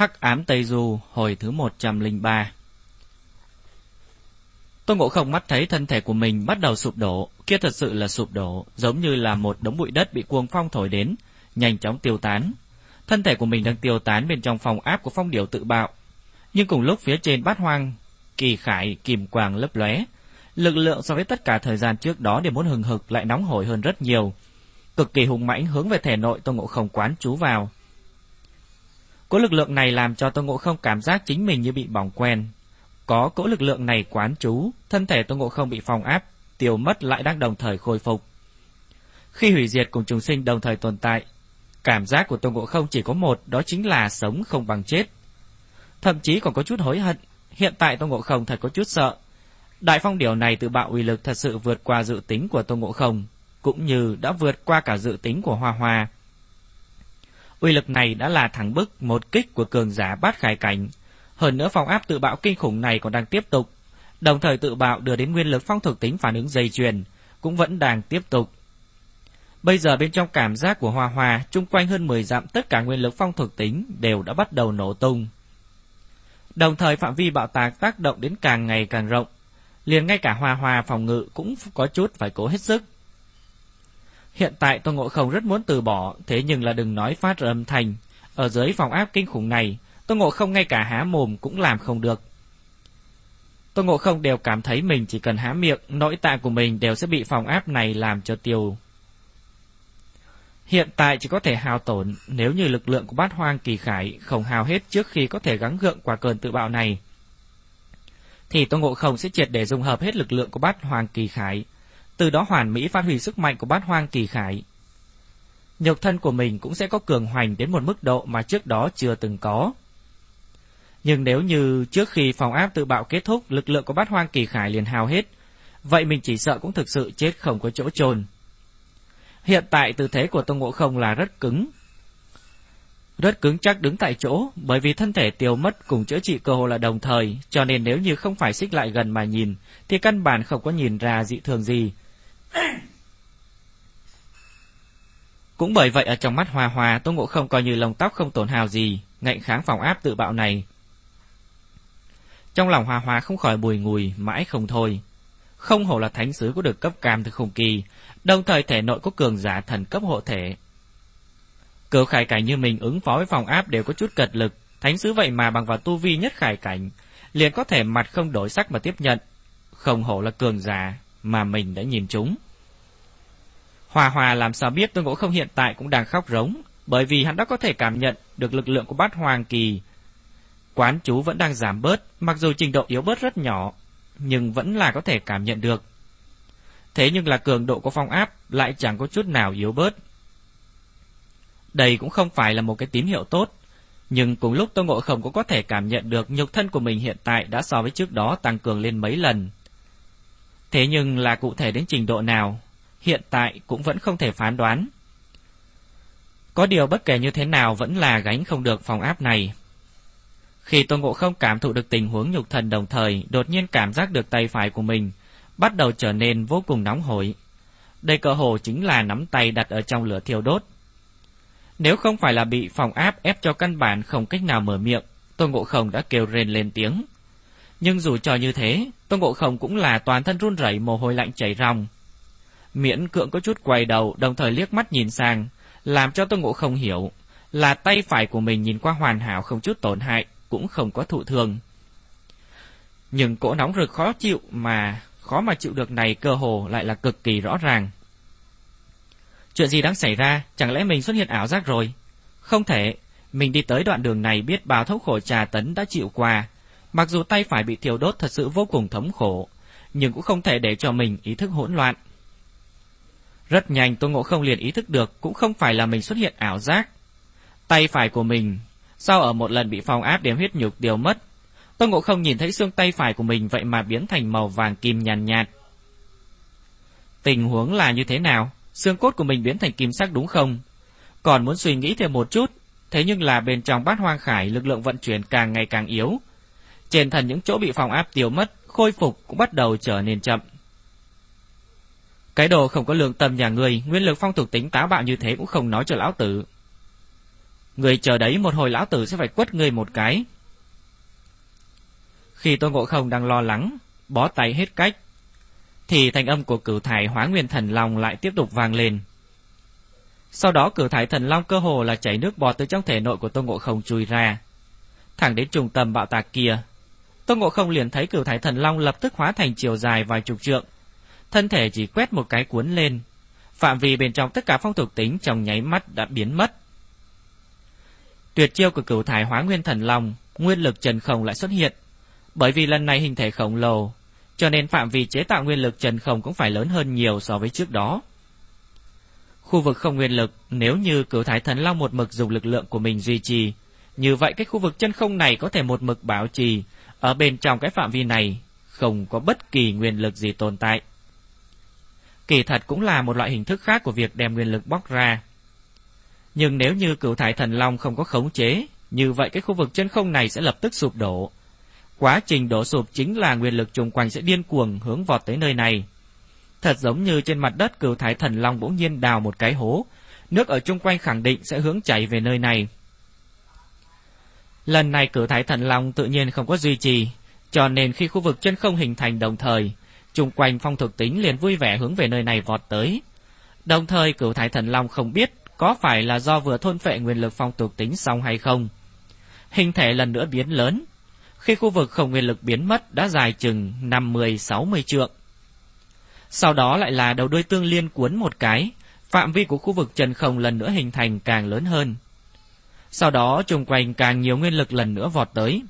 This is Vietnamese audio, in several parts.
Hắc ám Tây Du hồi thứ 103 Tôn Ngộ Không mắt thấy thân thể của mình bắt đầu sụp đổ, kia thật sự là sụp đổ, giống như là một đống bụi đất bị cuồng phong thổi đến, nhanh chóng tiêu tán. Thân thể của mình đang tiêu tán bên trong phòng áp của phong điểu tự bạo. Nhưng cùng lúc phía trên bát hoang, kỳ khải, kìm quàng lấp lóe, lực lượng so với tất cả thời gian trước đó đều muốn hừng hực lại nóng hổi hơn rất nhiều. Cực kỳ hùng mãnh hướng về thể nội Tôn Ngộ Không quán chú vào. Cỗ lực lượng này làm cho Tô Ngộ Không cảm giác chính mình như bị bỏng quen. Có cỗ lực lượng này quán trú, thân thể Tô Ngộ Không bị phong áp, tiêu mất lại đang đồng thời khôi phục. Khi hủy diệt cùng trùng sinh đồng thời tồn tại, cảm giác của Tô Ngộ Không chỉ có một, đó chính là sống không bằng chết. Thậm chí còn có chút hối hận, hiện tại Tô Ngộ Không thật có chút sợ. Đại phong điều này tự bạo uy lực thật sự vượt qua dự tính của Tô Ngộ Không, cũng như đã vượt qua cả dự tính của Hoa Hoa. Uy lực này đã là thẳng bức một kích của cường giả bát khải cảnh. Hơn nữa phong áp tự bạo kinh khủng này còn đang tiếp tục. Đồng thời tự bạo đưa đến nguyên lực phong thực tính phản ứng dây chuyền, cũng vẫn đang tiếp tục. Bây giờ bên trong cảm giác của Hoa Hoa, chung quanh hơn 10 dặm tất cả nguyên lực phong thực tính đều đã bắt đầu nổ tung. Đồng thời phạm vi bạo tạc tác động đến càng ngày càng rộng, liền ngay cả Hoa Hoa phòng ngự cũng có chút phải cố hết sức. Hiện tại tôi Ngộ Không rất muốn từ bỏ, thế nhưng là đừng nói phát ra âm thanh. Ở dưới phòng áp kinh khủng này, tôi Ngộ Không ngay cả há mồm cũng làm không được. tôi Ngộ Không đều cảm thấy mình chỉ cần há miệng, nội tạng của mình đều sẽ bị phòng áp này làm cho tiêu. Hiện tại chỉ có thể hao tổn nếu như lực lượng của bát hoang kỳ khải không hao hết trước khi có thể gắng gượng qua cơn tự bạo này. Thì tôi Ngộ Không sẽ triệt để dung hợp hết lực lượng của bát hoang kỳ khải, từ đó hoàn mỹ phát huy sức mạnh của bát hoang kỳ khải. Nhục thân của mình cũng sẽ có cường hoành đến một mức độ mà trước đó chưa từng có. Nhưng nếu như trước khi phòng áp tự bạo kết thúc lực lượng của bát hoang kỳ khải liền hao hết, vậy mình chỉ sợ cũng thực sự chết không có chỗ trồn. Hiện tại tư thế của Tô Ngộ Không là rất cứng. Rất cứng chắc đứng tại chỗ, bởi vì thân thể tiêu mất cùng chữa trị cơ hồ là đồng thời, cho nên nếu như không phải xích lại gần mà nhìn, thì căn bản không có nhìn ra dị thường gì, cũng bởi vậy ở trong mắt Hoa Hoa, Tô Ngộ Không coi như lông tóc không tổn hào gì, ngạnh kháng phòng áp tự bạo này. Trong lòng Hoa Hoa không khỏi bùi ngùi, mãi không thôi. Không hổ là thánh sứ có được cấp cam từ khủng kỳ, đồng thời thể nội có cường giả thần cấp hộ thể. Cửu khải cảnh như mình ứng phó với phòng áp đều có chút cật lực, thánh sứ vậy mà bằng vào tu vi nhất khải cảnh, liền có thể mặt không đổi sắc mà tiếp nhận. Không hổ là cường giả, mà mình đã nhìn chúng. Hòa Hòa làm sao biết Tôn Ngộ Không hiện tại cũng đang khóc rống, bởi vì hắn đã có thể cảm nhận được lực lượng của bát hoàng kỳ. Quán chú vẫn đang giảm bớt, mặc dù trình độ yếu bớt rất nhỏ, nhưng vẫn là có thể cảm nhận được. Thế nhưng là cường độ của phong áp lại chẳng có chút nào yếu bớt. Đây cũng không phải là một cái tín hiệu tốt, nhưng cùng lúc Tôn Ngộ Không cũng có thể cảm nhận được nhục thân của mình hiện tại đã so với trước đó tăng cường lên mấy lần. Thế nhưng là cụ thể đến trình độ nào, hiện tại cũng vẫn không thể phán đoán. Có điều bất kể như thế nào vẫn là gánh không được phòng áp này. Khi Tôn Ngộ không cảm thụ được tình huống nhục thần đồng thời, đột nhiên cảm giác được tay phải của mình, bắt đầu trở nên vô cùng nóng hổi. Đây cơ hồ chính là nắm tay đặt ở trong lửa thiêu đốt. Nếu không phải là bị phòng áp ép cho căn bản không cách nào mở miệng, Tôn Ngộ Không đã kêu rên lên tiếng. Nhưng dù cho như thế, Tôn Ngộ Không cũng là toàn thân run rẩy mồ hôi lạnh chảy ròng. Miễn cưỡng có chút quay đầu, đồng thời liếc mắt nhìn sang, làm cho Tôn Ngộ Không hiểu, là tay phải của mình nhìn qua hoàn hảo không chút tổn hại, cũng không có thụ thương. Nhưng cỗ nóng rực khó chịu mà khó mà chịu được này cơ hồ lại là cực kỳ rõ ràng. Chuyện gì đang xảy ra, chẳng lẽ mình xuất hiện ảo giác rồi? Không thể, mình đi tới đoạn đường này biết bao thấu khổ trà tấn đã chịu qua, Mặc dù tay phải bị thiêu đốt thật sự vô cùng thống khổ, nhưng cũng không thể để cho mình ý thức hỗn loạn. Rất nhanh Tô Ngộ Không liền ý thức được cũng không phải là mình xuất hiện ảo giác. Tay phải của mình, sau ở một lần bị phong áp điểm huyết nhục điều mất, Tô Ngộ Không nhìn thấy xương tay phải của mình vậy mà biến thành màu vàng kim nhàn nhạt, nhạt. Tình huống là như thế nào? Xương cốt của mình biến thành kim sắc đúng không? Còn muốn suy nghĩ thêm một chút, thế nhưng là bên trong bát hoang khải lực lượng vận chuyển càng ngày càng yếu, trên thần những chỗ bị phòng áp tiêu mất, khôi phục cũng bắt đầu trở nên chậm. Cái đồ không có lương tâm nhà người, nguyên lực phong tục tính táo bạo như thế cũng không nói cho lão tử. Người chờ đấy một hồi lão tử sẽ phải quất người một cái. Khi Tôn Ngộ Không đang lo lắng, bó tay hết cách, thì thanh âm của cửu thải hóa nguyên thần long lại tiếp tục vang lên. Sau đó cửu thải thần long cơ hồ là chảy nước bọt từ trong thể nội của Tôn Ngộ Không chui ra. Thẳng đến trung tâm bạo tạc kia, Tôn Ngộ Không liền thấy cửu thải thần long lập tức hóa thành chiều dài vài chục trượng. Thân thể chỉ quét một cái cuốn lên. Phạm vi bên trong tất cả phong thuộc tính trong nháy mắt đã biến mất. Tuyệt chiêu của cửu thải hóa nguyên thần long, nguyên lực trần không lại xuất hiện. Bởi vì lần này hình thể khổng lồ, cho nên phạm vi chế tạo nguyên lực trần không cũng phải lớn hơn nhiều so với trước đó. Khu vực không nguyên lực, nếu như cửu thái thần long một mực dùng lực lượng của mình duy trì, như vậy cái khu vực chân không này có thể một mực bảo trì, ở bên trong cái phạm vi này không có bất kỳ nguyên lực gì tồn tại. Kỳ thật cũng là một loại hình thức khác của việc đem nguyên lực bóc ra. Nhưng nếu như cửu thải thần long không có khống chế, như vậy cái khu vực chân không này sẽ lập tức sụp đổ. Quá trình đổ sụp chính là nguyên lực chung quanh sẽ điên cuồng hướng vọt tới nơi này. Thật giống như trên mặt đất cửu thải thần long bỗng nhiên đào một cái hố, nước ở chung quanh khẳng định sẽ hướng chảy về nơi này. Lần này cử thái thần long tự nhiên không có duy trì, cho nên khi khu vực chân không hình thành đồng thời, chung quanh phong thực tính liền vui vẻ hướng về nơi này vọt tới. Đồng thời cửu thái thần long không biết có phải là do vừa thôn phệ nguyên lực phong tục tính xong hay không. Hình thể lần nữa biến lớn, khi khu vực không nguyên lực biến mất đã dài chừng 50-60 trượng. Sau đó lại là đầu đuôi tương liên cuốn một cái, phạm vi của khu vực trần không lần nữa hình thành càng lớn hơn. Sau đó chung quanh càng nhiều nguyên lực lần nữa vọt tới.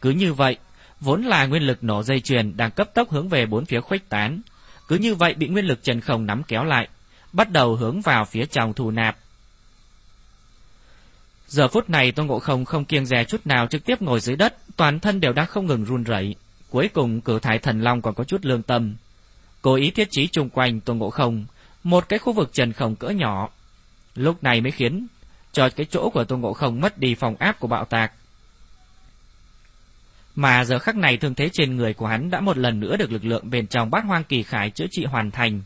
Cứ như vậy, vốn là nguyên lực nổ dây chuyền đang cấp tốc hướng về bốn phía khuếch tán. Cứ như vậy bị nguyên lực trần không nắm kéo lại, bắt đầu hướng vào phía trong thu nạp. Giờ phút này Tôn Ngộ Không không kiêng dè chút nào trực tiếp ngồi dưới đất, toàn thân đều đang không ngừng run rẩy. Cuối cùng cử thái thần long còn có chút lương tâm. Cố ý thiết trí chung quanh Tôn Ngộ Không, một cái khu vực trần không cỡ nhỏ. Lúc này mới khiến cho cái chỗ của Tôn Ngộ Không mất đi phòng áp của bạo tạc. Mà giờ khắc này thương thế trên người của hắn đã một lần nữa được lực lượng bên trong bát hoang kỳ khải chữa trị hoàn thành.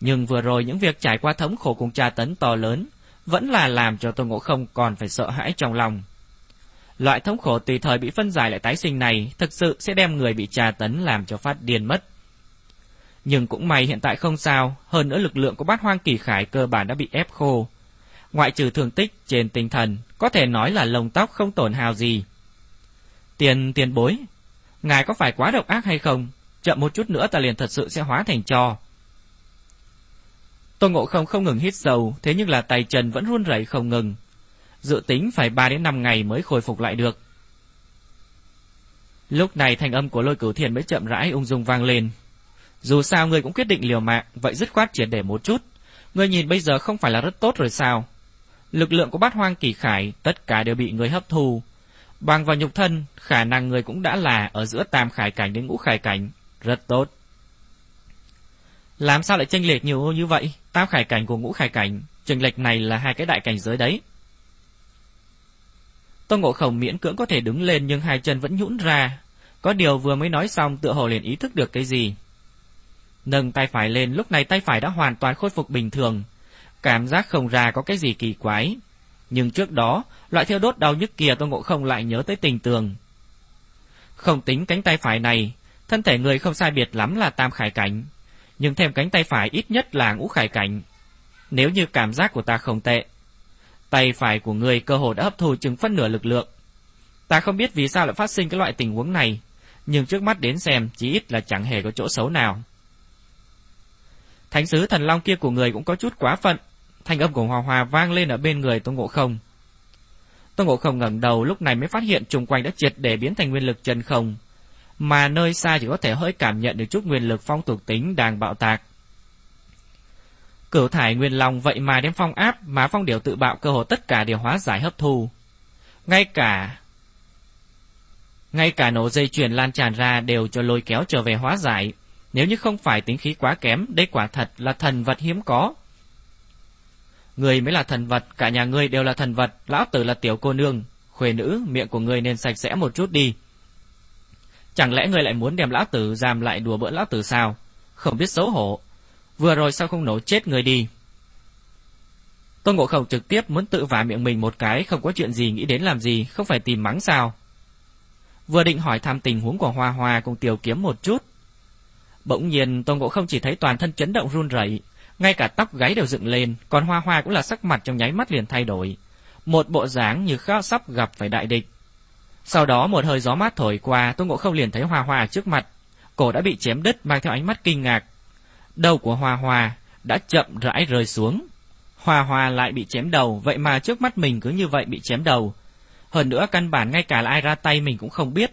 Nhưng vừa rồi những việc trải qua thống khổ cùng tra tấn to lớn, vẫn là làm cho Tôn Ngộ Không còn phải sợ hãi trong lòng. Loại thống khổ tùy thời bị phân giải lại tái sinh này thực sự sẽ đem người bị tra tấn làm cho phát điên mất. Nhưng cũng may hiện tại không sao, hơn nữa lực lượng của bát hoang kỳ khải cơ bản đã bị ép khô. Ngoại trừ thương tích trên tinh thần, có thể nói là lông tóc không tổn hào gì. Tiền tiền bối, ngài có phải quá độc ác hay không? Chậm một chút nữa ta liền thật sự sẽ hóa thành cho. Tôn Ngộ Không không ngừng hít sâu, thế nhưng là tay chân vẫn run rẩy không ngừng. Dự tính phải 3 đến 5 ngày mới khôi phục lại được. Lúc này thanh âm của lôi cửu thiền mới chậm rãi ung dung vang lên. Dù sao người cũng quyết định liều mạng, vậy dứt khoát triệt để một chút. Người nhìn bây giờ không phải là rất tốt rồi sao? Lực lượng của bát hoang kỳ khải, tất cả đều bị người hấp thu. Bằng vào nhục thân, khả năng người cũng đã là ở giữa tam khải cảnh đến ngũ khải cảnh. Rất tốt. Làm sao lại chênh lệch nhiều như vậy? Tam khải cảnh của ngũ khải cảnh, chênh lệch này là hai cái đại cảnh giới đấy. Tôn Ngộ Không miễn cưỡng có thể đứng lên nhưng hai chân vẫn nhũn ra. Có điều vừa mới nói xong tựa hồ liền ý thức được cái gì. Nâng tay phải lên, lúc này tay phải đã hoàn toàn khôi phục bình thường. Cảm giác không ra có cái gì kỳ quái. Nhưng trước đó, loại thiêu đốt đau nhức kia Tôn Ngộ Không lại nhớ tới tình tường. Không tính cánh tay phải này, thân thể người không sai biệt lắm là tam khải cảnh, nhưng thêm cánh tay phải ít nhất là ngũ khải cảnh. Nếu như cảm giác của ta không tệ, tay phải của người cơ hồ đã hấp thu chừng phân nửa lực lượng. Ta không biết vì sao lại phát sinh cái loại tình huống này, nhưng trước mắt đến xem chỉ ít là chẳng hề có chỗ xấu nào. Thánh sứ thần long kia của người cũng có chút quá phận, thanh âm của Hòa Hòa vang lên ở bên người Tôn Ngộ Không. Tôn Ngộ Không ngẩng đầu lúc này mới phát hiện chung quanh đã triệt để biến thành nguyên lực chân không, mà nơi xa chỉ có thể hơi cảm nhận được chút nguyên lực phong thuộc tính đang bạo tạc. Cửu thải nguyên long vậy mà đem phong áp mà phong điều tự bạo cơ hồ tất cả đều hóa giải hấp thu. Ngay cả ngay cả nổ dây chuyền lan tràn ra đều cho lôi kéo trở về hóa giải. Nếu như không phải tính khí quá kém, đây quả thật là thần vật hiếm có. Người mới là thần vật, cả nhà ngươi đều là thần vật, lão tử là tiểu cô nương, khuê nữ, miệng của ngươi nên sạch sẽ một chút đi. Chẳng lẽ ngươi lại muốn đem lão tử giam lại đùa bỡn lão tử sao? Không biết xấu hổ. Vừa rồi sao không nổ chết người đi? tôn Ngộ Không trực tiếp muốn tự vả miệng mình một cái, không có chuyện gì nghĩ đến làm gì, không phải tìm mắng sao? Vừa định hỏi thăm tình huống của Hoa Hoa cùng Tiểu Kiếm một chút, bỗng nhiên tôn Ngộ Không chỉ thấy toàn thân chấn động run rẩy, ngay cả tóc gáy đều dựng lên, còn Hoa Hoa cũng là sắc mặt trong nháy mắt liền thay đổi, một bộ dáng như khao sắp gặp phải đại địch. Sau đó một hơi gió mát thổi qua, Tô Ngộ Không liền thấy Hoa Hoa trước mặt, cổ đã bị chém đứt mang theo ánh mắt kinh ngạc. Đầu của Hoa Hoa đã chậm rãi rơi xuống. Hoa Hoa lại bị chém đầu, vậy mà trước mắt mình cứ như vậy bị chém đầu. Hơn nữa căn bản ngay cả là ai ra tay mình cũng không biết.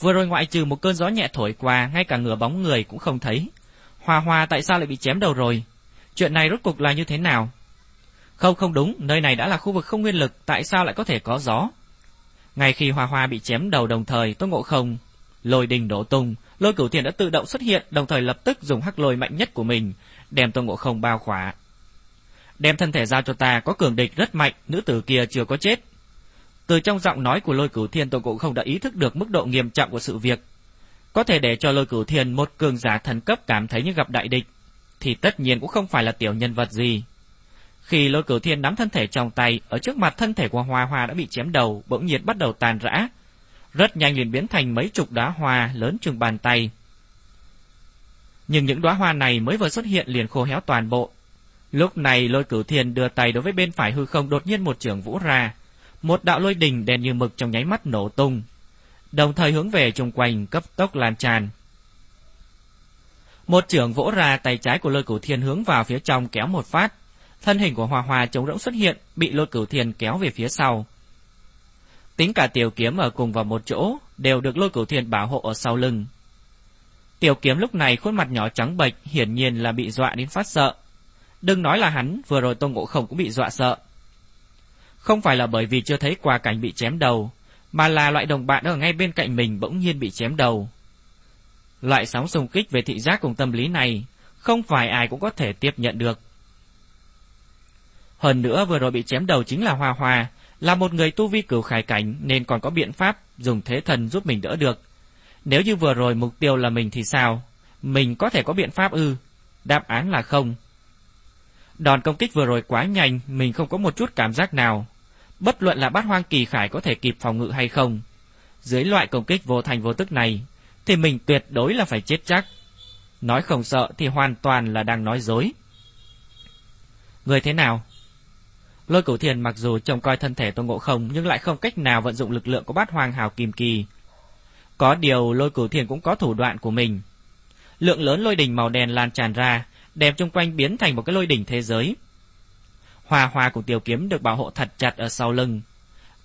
Vừa rồi ngoại trừ một cơn gió nhẹ thổi qua, ngay cả ngửa bóng người cũng không thấy. Hoa Hoa tại sao lại bị chém đầu rồi? Chuyện này rốt cuộc là như thế nào? Không không đúng, nơi này đã là khu vực không nguyên lực, tại sao lại có thể có gió? Ngay khi Hoa Hoa bị chém đầu đồng thời, Tô Ngộ Không, lôi đình đổ tung, lôi cửu thiền đã tự động xuất hiện, đồng thời lập tức dùng hắc lôi mạnh nhất của mình, đem Tô Ngộ Không bao khỏa. Đem thân thể giao cho ta, có cường địch rất mạnh, nữ tử kia chưa có chết. Từ trong giọng nói của lôi cửu thiên Tô Ngộ Không đã ý thức được mức độ nghiêm trọng của sự việc. Có thể để cho lôi cửu thiên một cường giả thần cấp cảm thấy như gặp đại địch, thì tất nhiên cũng không phải là tiểu nhân vật gì. Khi lôi cửu thiên nắm thân thể trong tay, ở trước mặt thân thể của Hoa Hoa đã bị chém đầu, bỗng nhiên bắt đầu tàn rã. Rất nhanh liền biến thành mấy chục đóa hoa lớn chừng bàn tay. Nhưng những đóa hoa này mới vừa xuất hiện liền khô héo toàn bộ. Lúc này lôi cửu thiên đưa tay đối với bên phải hư không đột nhiên một trường vũ ra. Một đạo lôi đình đen như mực trong nháy mắt nổ tung. Đồng thời hướng về chung quanh cấp tốc lan tràn. Một trưởng vỗ ra tay trái của lôi cửu thiên hướng vào phía trong kéo một phát thân hình của hòa hòa trống rỗng xuất hiện, bị Lôi Cửu Thiên kéo về phía sau. Tính cả Tiểu Kiếm ở cùng vào một chỗ, đều được Lôi Cửu Thiên bảo hộ ở sau lưng. Tiểu Kiếm lúc này khuôn mặt nhỏ trắng bệch, hiển nhiên là bị dọa đến phát sợ. Đừng nói là hắn, vừa rồi Tô Ngộ Không cũng bị dọa sợ. Không phải là bởi vì chưa thấy qua cảnh bị chém đầu, mà là loại đồng bạn ở ngay bên cạnh mình bỗng nhiên bị chém đầu. Loại sóng xung kích về thị giác cùng tâm lý này, không phải ai cũng có thể tiếp nhận được. Hơn nữa vừa rồi bị chém đầu chính là Hoa Hoa, là một người tu vi cửu khải cảnh nên còn có biện pháp dùng thế thần giúp mình đỡ được. Nếu như vừa rồi mục tiêu là mình thì sao? Mình có thể có biện pháp ư? Đáp án là không. Đòn công kích vừa rồi quá nhanh, mình không có một chút cảm giác nào. Bất luận là bát hoang kỳ khải có thể kịp phòng ngự hay không. Dưới loại công kích vô thành vô tức này, thì mình tuyệt đối là phải chết chắc. Nói không sợ thì hoàn toàn là đang nói dối. Người thế nào? Lôi Cửu Thiền mặc dù trông coi thân thể Tôn Ngộ Không nhưng lại không cách nào vận dụng lực lượng của Bát hoàng Hào Kim Kỳ. Có điều Lôi Cửu Thiền cũng có thủ đoạn của mình. Lượng lớn lôi đỉnh màu đen lan tràn ra, đem chung quanh biến thành một cái lôi đỉnh thế giới. Hoa hoa của tiểu kiếm được bảo hộ thật chặt ở sau lưng.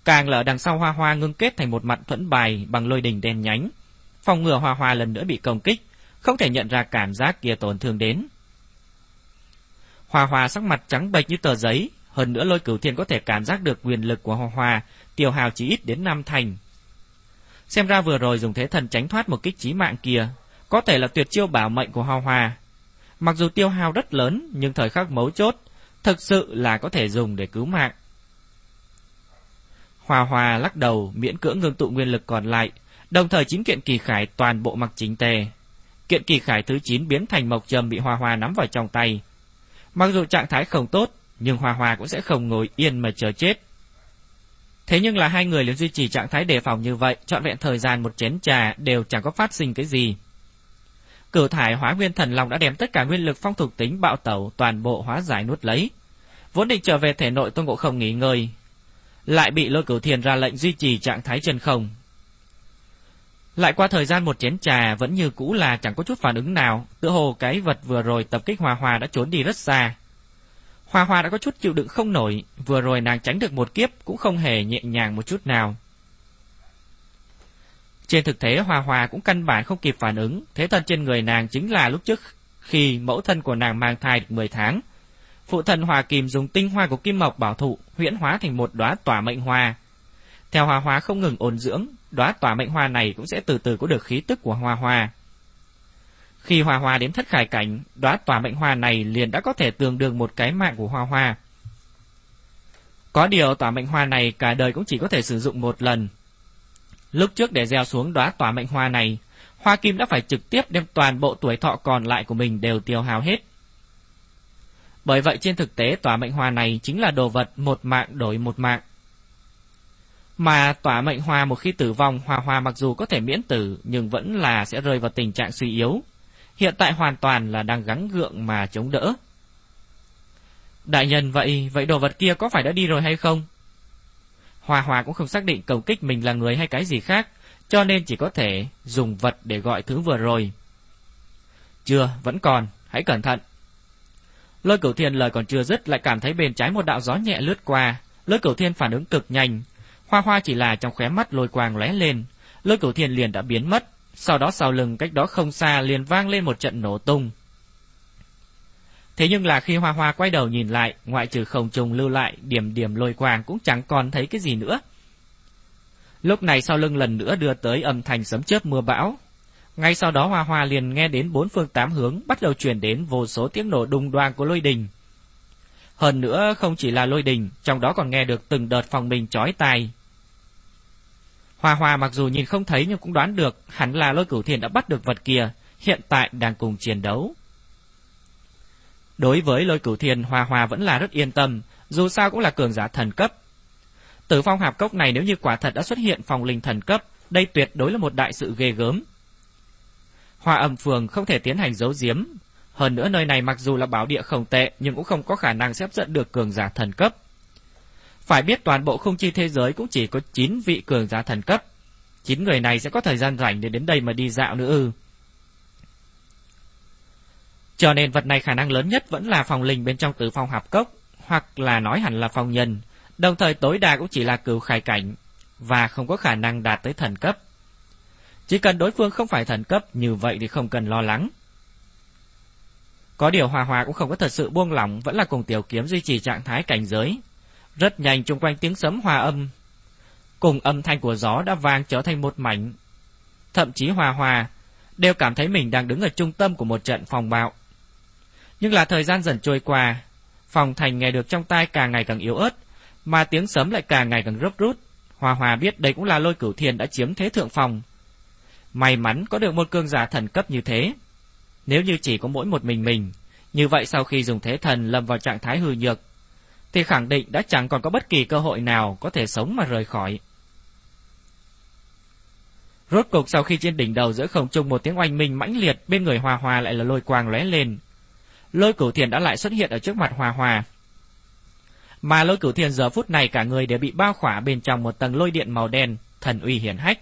Càng là đằng sau hoa hoa ngưng kết thành một mặt thuẫn bài bằng lôi đỉnh đen nhánh. Phòng ngừa hòa hòa lần nữa bị công kích, không thể nhận ra cảm giác kia tổn thương đến. hòa hòa sắc mặt trắng bệch như tờ giấy, hơn nữa lôi cửu thiên có thể cảm giác được quyền lực của hòa hòa tiêu hào chỉ ít đến năm thành. Xem ra vừa rồi dùng thế thần tránh thoát một kích chí mạng kia, có thể là tuyệt chiêu bảo mệnh của Hòa Hòa. Mặc dù tiêu hao rất lớn, nhưng thời khắc mấu chốt, thực sự là có thể dùng để cứu mạng. hòa hòa lắc đầu, miễn cưỡng ngưng tụ nguyên lực còn lại, đồng thời chín kiện kỳ khải toàn bộ mặc chính tề. Kiện kỳ khải thứ 9 biến thành mộc trầm bị Hoa Hoa nắm vào trong tay. Mặc dù trạng thái không tốt, nhưng Hoa Hoa cũng sẽ không ngồi yên mà chờ chết. Thế nhưng là hai người liền duy trì trạng thái đề phòng như vậy, trọn vẹn thời gian một chén trà đều chẳng có phát sinh cái gì. Cửu thải hóa nguyên thần lòng đã đem tất cả nguyên lực phong thuộc tính bạo tẩu toàn bộ hóa giải nuốt lấy. Vốn định trở về thể nội tôn ngộ không nghỉ ngơi, lại bị lôi cửu thiền ra lệnh duy trì trạng thái chân không. Lại qua thời gian một chén trà vẫn như cũ là chẳng có chút phản ứng nào, tựa hồ cái vật vừa rồi tập kích hòa hòa đã trốn đi rất xa. Hòa hòa đã có chút chịu đựng không nổi, vừa rồi nàng tránh được một kiếp cũng không hề nhẹ nhàng một chút nào. Trên thực tế hòa hòa cũng căn bản không kịp phản ứng, thế thân trên người nàng chính là lúc trước khi mẫu thân của nàng mang thai được 10 tháng. Phụ thân hòa Kim dùng tinh hoa của kim mộc bảo thụ, huyễn hóa thành một đóa tỏa mệnh hoa. Theo hòa hòa không ngừng ôn dưỡng, đóa tỏa mệnh hoa này cũng sẽ từ từ có được khí tức của Hoa Hoa. Khi Hoa Hoa đến thất khải cảnh, đóa tỏa mệnh hoa này liền đã có thể tương đương một cái mạng của Hoa Hoa. Có điều tỏa mệnh hoa này cả đời cũng chỉ có thể sử dụng một lần. Lúc trước để gieo xuống đóa tỏa mệnh hoa này, Hoa Kim đã phải trực tiếp đem toàn bộ tuổi thọ còn lại của mình đều tiêu hao hết. Bởi vậy trên thực tế tỏa mệnh hoa này chính là đồ vật một mạng đổi một mạng. Mà tỏa mệnh hoa một khi tử vong, hoa hoa mặc dù có thể miễn tử nhưng vẫn là sẽ rơi vào tình trạng suy yếu. Hiện tại hoàn toàn là đang gắng gượng mà chống đỡ. Đại nhân vậy, vậy đồ vật kia có phải đã đi rồi hay không? Hoa hoa cũng không xác định cầu kích mình là người hay cái gì khác, cho nên chỉ có thể dùng vật để gọi thứ vừa rồi. Chưa, vẫn còn, hãy cẩn thận. Lôi cửu thiên lời còn chưa dứt lại cảm thấy bên trái một đạo gió nhẹ lướt qua. Lôi cửu thiên phản ứng cực nhanh. Hoa hoa chỉ là trong khóe mắt lôi quang lóe lên. Lôi cửu thiên liền đã biến mất. Sau đó sau lưng cách đó không xa liền vang lên một trận nổ tung. Thế nhưng là khi hoa hoa quay đầu nhìn lại, ngoại trừ không trùng lưu lại, điểm điểm lôi quang cũng chẳng còn thấy cái gì nữa. Lúc này sau lưng lần nữa đưa tới âm thanh sấm chớp mưa bão, ngay sau đó Hoa Hoa liền nghe đến bốn phương tám hướng bắt đầu truyền đến vô số tiếng nổ đùng đoàng của lôi đình. Hơn nữa không chỉ là lôi đình, trong đó còn nghe được từng đợt phòng mình chói tai. Hoa Hoa mặc dù nhìn không thấy nhưng cũng đoán được hẳn là lôi cửu thiền đã bắt được vật kia, hiện tại đang cùng chiến đấu. Đối với lôi cửu thiền, Hoa Hoa vẫn là rất yên tâm, dù sao cũng là cường giả thần cấp. Tử phong hạp cốc này nếu như quả thật đã xuất hiện phòng linh thần cấp, đây tuyệt đối là một đại sự ghê gớm. Hoa âm phường không thể tiến hành giấu giếm. Hơn nữa nơi này mặc dù là bảo địa không tệ nhưng cũng không có khả năng xếp dẫn được cường giả thần cấp. Phải biết toàn bộ không chi thế giới cũng chỉ có 9 vị cường giả thần cấp. 9 người này sẽ có thời gian rảnh để đến đây mà đi dạo nữa ư. Cho nên vật này khả năng lớn nhất vẫn là phòng linh bên trong tử phong hạp cốc, hoặc là nói hẳn là phòng nhân, đồng thời tối đa cũng chỉ là cửu khai cảnh, và không có khả năng đạt tới thần cấp. Chỉ cần đối phương không phải thần cấp, như vậy thì không cần lo lắng. Có điều Hòa Hòa cũng không có thật sự buông lỏng, vẫn là cùng tiểu kiếm duy trì trạng thái cảnh giới. Rất nhanh chung quanh tiếng sấm hòa âm, cùng âm thanh của gió đã vang trở thành một mảnh. Thậm chí Hòa Hòa đều cảm thấy mình đang đứng ở trung tâm của một trận phòng bạo. Nhưng là thời gian dần trôi qua, phòng thành nghe được trong tai càng ngày càng yếu ớt, mà tiếng sấm lại càng ngày càng rấp rút. Hòa Hòa biết đây cũng là lôi cửu thiên đã chiếm thế thượng phòng, May mắn có được một cương giả thần cấp như thế. Nếu như chỉ có mỗi một mình mình, như vậy sau khi dùng thế thần lâm vào trạng thái hư nhược, thì khẳng định đã chẳng còn có bất kỳ cơ hội nào có thể sống mà rời khỏi. Rốt cục sau khi trên đỉnh đầu giữa không trung một tiếng oanh minh mãnh liệt, bên người hòa hòa lại là lôi quang lóe lên. Lôi Cửu Thiền đã lại xuất hiện ở trước mặt hòa hòa. Mà Lôi Cửu Thiền giờ phút này cả người đều bị bao khỏa bên trong một tầng lôi điện màu đen, thần uy hiển hách,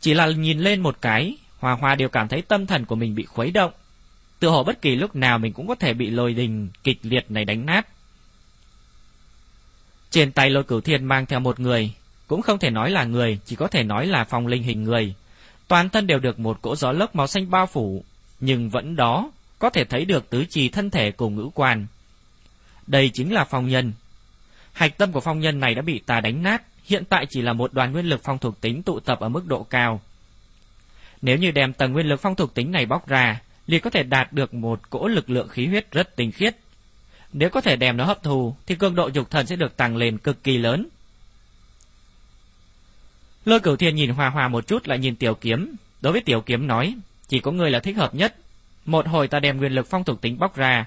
chỉ là nhìn lên một cái, hòa hòa đều cảm thấy tâm thần của mình bị khuấy động. Tự hồ bất kỳ lúc nào mình cũng có thể bị lôi đình kịch liệt này đánh nát. Trên tay lôi cửu thiên mang theo một người, cũng không thể nói là người, chỉ có thể nói là phong linh hình người. Toàn thân đều được một cỗ gió lốc màu xanh bao phủ, nhưng vẫn đó, có thể thấy được tứ trì thân thể cùng ngữ quan. Đây chính là phong nhân. Hạch tâm của phong nhân này đã bị ta đánh nát, hiện tại chỉ là một đoàn nguyên lực phong thuộc tính tụ tập ở mức độ cao. Nếu như đem tầng nguyên lực phong thuộc tính này bóc ra, liền có thể đạt được một cỗ lực lượng khí huyết rất tinh khiết. Nếu có thể đem nó hấp thu, thì cường độ dục thần sẽ được tăng lên cực kỳ lớn. Lôi cửu thiên nhìn hòa hòa một chút lại nhìn tiểu kiếm. Đối với tiểu kiếm nói, chỉ có người là thích hợp nhất. Một hồi ta đem nguyên lực phong thuộc tính bóc ra,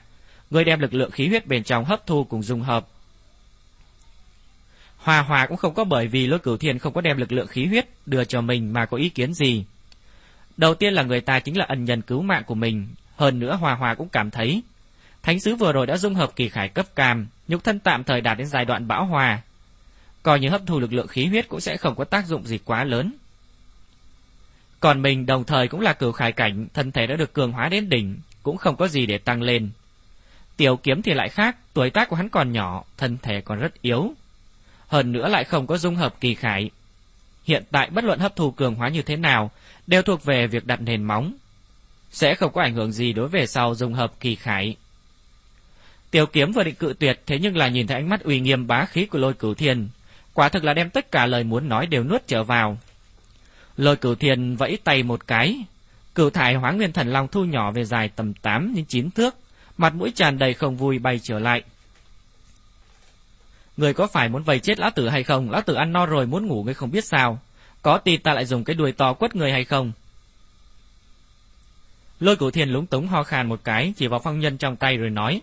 người đem lực lượng khí huyết bên trong hấp thu cùng dung hợp, Hòa Hòa cũng không có bởi vì lôi cửu thiên không có đem lực lượng khí huyết đưa cho mình mà có ý kiến gì. Đầu tiên là người ta chính là ân nhân cứu mạng của mình, hơn nữa Hòa Hòa cũng cảm thấy Thánh sứ vừa rồi đã dung hợp kỳ khải cấp cam, nhục thân tạm thời đạt đến giai đoạn bão hòa. Coi như hấp thu lực lượng khí huyết cũng sẽ không có tác dụng gì quá lớn. Còn mình đồng thời cũng là cửu khải cảnh, thân thể đã được cường hóa đến đỉnh, cũng không có gì để tăng lên. Tiểu kiếm thì lại khác, tuổi tác của hắn còn nhỏ, thân thể còn rất yếu, hơn nữa lại không có dung hợp kỳ khải. Hiện tại bất luận hấp thu cường hóa như thế nào, đều thuộc về việc đặt nền móng. Sẽ không có ảnh hưởng gì đối về sau dung hợp kỳ khải. Tiểu kiếm vừa định cự tuyệt thế nhưng là nhìn thấy ánh mắt uy nghiêm bá khí của lôi cửu thiên. Quả thực là đem tất cả lời muốn nói đều nuốt trở vào. Lôi cửu thiên vẫy tay một cái. Cửu thải hóa nguyên thần long thu nhỏ về dài tầm 8 đến 9 thước. Mặt mũi tràn đầy không vui bay trở lại. Người có phải muốn vây chết lão tử hay không? Lão tử ăn no rồi muốn ngủ ngươi không biết sao. Có tin ta lại dùng cái đuôi to quất người hay không? Lôi cửu thiên lúng túng ho khan một cái, chỉ vào phong nhân trong tay rồi nói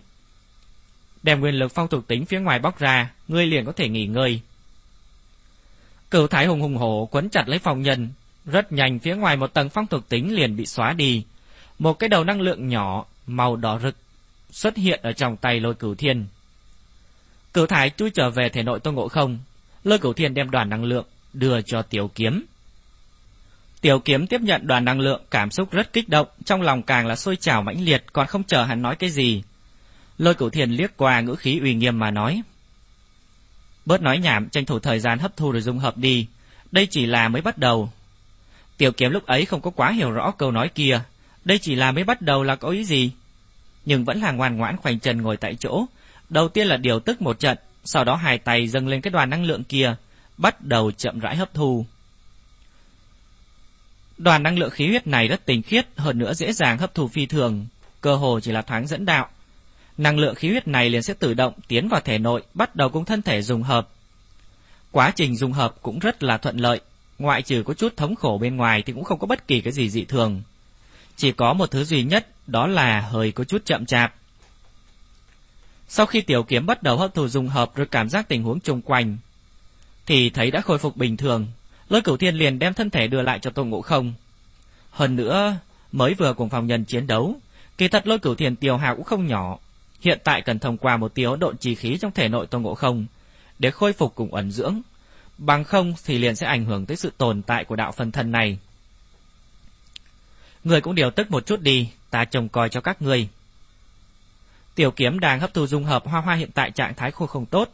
đem nguyên lực phong thuộc tính phía ngoài bóc ra, ngươi liền có thể nghỉ ngơi. Cửu thái hùng hùng hổ quấn chặt lấy phong nhân, rất nhanh phía ngoài một tầng phong thuộc tính liền bị xóa đi. Một cái đầu năng lượng nhỏ, màu đỏ rực, xuất hiện ở trong tay lôi cửu thiên. Cửu thái chui trở về thể nội tôn ngộ không, lôi cửu thiên đem đoàn năng lượng đưa cho tiểu kiếm. Tiểu kiếm tiếp nhận đoàn năng lượng, cảm xúc rất kích động, trong lòng càng là sôi trào mãnh liệt, còn không chờ hắn nói cái gì. Lôi cửu thiền liếc qua ngữ khí uy nghiêm mà nói. Bớt nói nhảm, tranh thủ thời gian hấp thu rồi dung hợp đi. Đây chỉ là mới bắt đầu. Tiểu kiếm lúc ấy không có quá hiểu rõ câu nói kia. Đây chỉ là mới bắt đầu là có ý gì? Nhưng vẫn là ngoan ngoãn khoanh chân ngồi tại chỗ. Đầu tiên là điều tức một trận, sau đó hai tay dâng lên cái đoàn năng lượng kia, bắt đầu chậm rãi hấp thu. Đoàn năng lượng khí huyết này rất tinh khiết, hơn nữa dễ dàng hấp thu phi thường, cơ hồ chỉ là thoáng dẫn đạo. Năng lượng khí huyết này liền sẽ tự động tiến vào thể nội, bắt đầu cùng thân thể dùng hợp. Quá trình dùng hợp cũng rất là thuận lợi, ngoại trừ có chút thống khổ bên ngoài thì cũng không có bất kỳ cái gì dị thường. Chỉ có một thứ duy nhất, đó là hơi có chút chậm chạp. Sau khi tiểu kiếm bắt đầu hấp thụ dùng hợp rồi cảm giác tình huống chung quanh, thì thấy đã khôi phục bình thường, Lôi Cửu Thiên liền đem thân thể đưa lại cho Tôn Ngộ Không. Hơn nữa, mới vừa cùng phòng nhân chiến đấu, kỳ thật Lôi Cửu Thiên tiêu hào cũng không nhỏ. Hiện tại cần thông qua một tiếu độn trì khí trong thể nội Tôn Ngộ Không để khôi phục cùng ẩn dưỡng, bằng không thì liền sẽ ảnh hưởng tới sự tồn tại của đạo phân thân này. Người cũng điều tức một chút đi, ta trông coi cho các ngươi. Tiểu kiếm đang hấp thu dung hợp hoa hoa hiện tại trạng thái khô không tốt,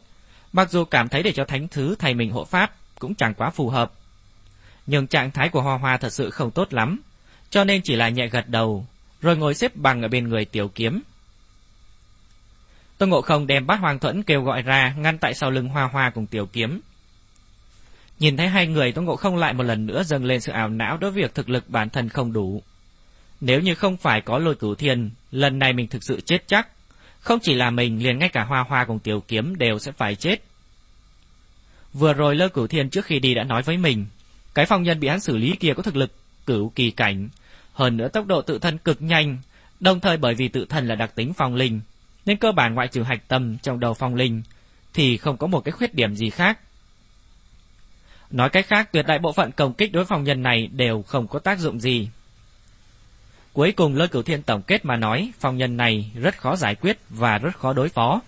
mặc dù cảm thấy để cho thánh thứ thầy mình hộ pháp cũng chẳng quá phù hợp, nhưng trạng thái của Hoa Hoa thật sự không tốt lắm, cho nên chỉ là nhẹ gật đầu, rồi ngồi xếp bằng ở bên người tiểu kiếm. Tôn Ngộ Không đem bát hoàng thuẫn kêu gọi ra, ngăn tại sau lưng Hoa Hoa cùng tiểu kiếm. Nhìn thấy hai người Tôn Ngộ Không lại một lần nữa dâng lên sự ảo não đối với việc thực lực bản thân không đủ. Nếu như không phải có lôi cửu thiên, lần này mình thực sự chết chắc. Không chỉ là mình, liền ngay cả Hoa Hoa cùng tiểu kiếm đều sẽ phải chết. Vừa rồi lôi cửu thiên trước khi đi đã nói với mình, cái phong nhân bị hắn xử lý kia có thực lực cửu kỳ cảnh, hơn nữa tốc độ tự thân cực nhanh, đồng thời bởi vì tự thân là đặc tính phong linh, nên cơ bản ngoại trừ hạch tâm trong đầu phong linh thì không có một cái khuyết điểm gì khác. Nói cách khác, tuyệt đại bộ phận công kích đối phong nhân này đều không có tác dụng gì. Cuối cùng Lôi Cửu Thiên tổng kết mà nói, phong nhân này rất khó giải quyết và rất khó đối phó.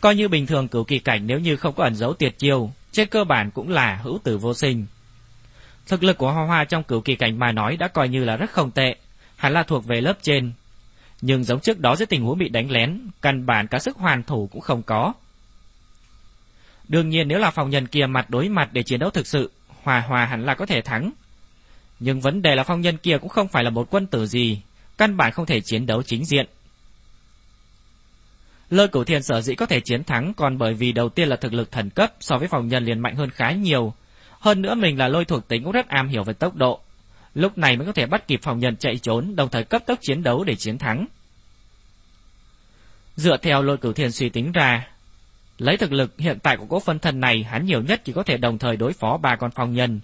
Coi như bình thường cửu kỳ cảnh nếu như không có ẩn dấu tiệt chiêu, trên cơ bản cũng là hữu tử vô sinh. Thực lực của Hoa Hoa trong cửu kỳ cảnh mà nói đã coi như là rất không tệ, hẳn là thuộc về lớp trên. Nhưng giống trước đó dưới tình huống bị đánh lén, căn bản cả sức hoàn thủ cũng không có. Đương nhiên nếu là phòng nhân kia mặt đối mặt để chiến đấu thực sự, Hòa Hòa hẳn là có thể thắng. Nhưng vấn đề là phong nhân kia cũng không phải là một quân tử gì, căn bản không thể chiến đấu chính diện. Lôi cửu thiên sở dĩ có thể chiến thắng còn bởi vì đầu tiên là thực lực thần cấp so với phòng nhân liền mạnh hơn khá nhiều, hơn nữa mình là lôi thuộc tính cũng rất am hiểu về tốc độ. Lúc này mới có thể bắt kịp phòng nhân chạy trốn, đồng thời cấp tốc chiến đấu để chiến thắng. Dựa theo lôi cửu thiên suy tính ra, lấy thực lực hiện tại của cố phân thân này, hắn nhiều nhất chỉ có thể đồng thời đối phó ba con phong nhân.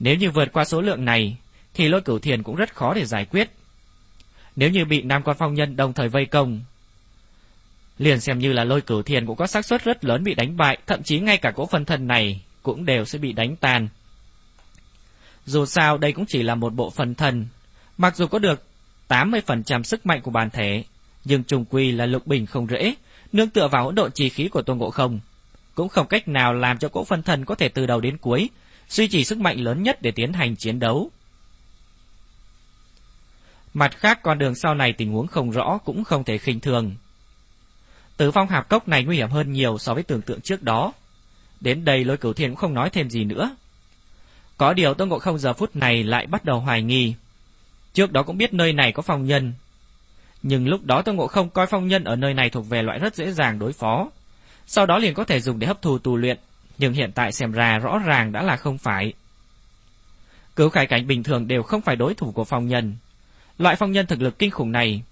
Nếu như vượt qua số lượng này, thì lôi cửu thiên cũng rất khó để giải quyết. Nếu như bị năm con phong nhân đồng thời vây công, liền xem như là lôi cửu thiên cũng có xác suất rất lớn bị đánh bại, thậm chí ngay cả cố phân thân này cũng đều sẽ bị đánh tan. Dù sao đây cũng chỉ là một bộ phận thần, mặc dù có được 80% sức mạnh của bản thể, nhưng trùng quy là lục bình không rễ nương tựa vào hỗn độn chi khí của Tôn Ngộ Không, cũng không cách nào làm cho cỗ phân thần có thể từ đầu đến cuối duy trì sức mạnh lớn nhất để tiến hành chiến đấu. Mặt khác con đường sau này tình huống không rõ cũng không thể khinh thường. Tử phong hạp cốc này nguy hiểm hơn nhiều so với tưởng tượng trước đó. Đến đây lôi cửu thiên cũng không nói thêm gì nữa. Có điều Tôn Ngộ Không giờ phút này lại bắt đầu hoài nghi. Trước đó cũng biết nơi này có phong nhân. Nhưng lúc đó Tôn Ngộ Không coi phong nhân ở nơi này thuộc về loại rất dễ dàng đối phó. Sau đó liền có thể dùng để hấp thu tu luyện. Nhưng hiện tại xem ra rõ ràng đã là không phải. Cứu khải cảnh bình thường đều không phải đối thủ của phong nhân. Loại phong nhân thực lực kinh khủng này,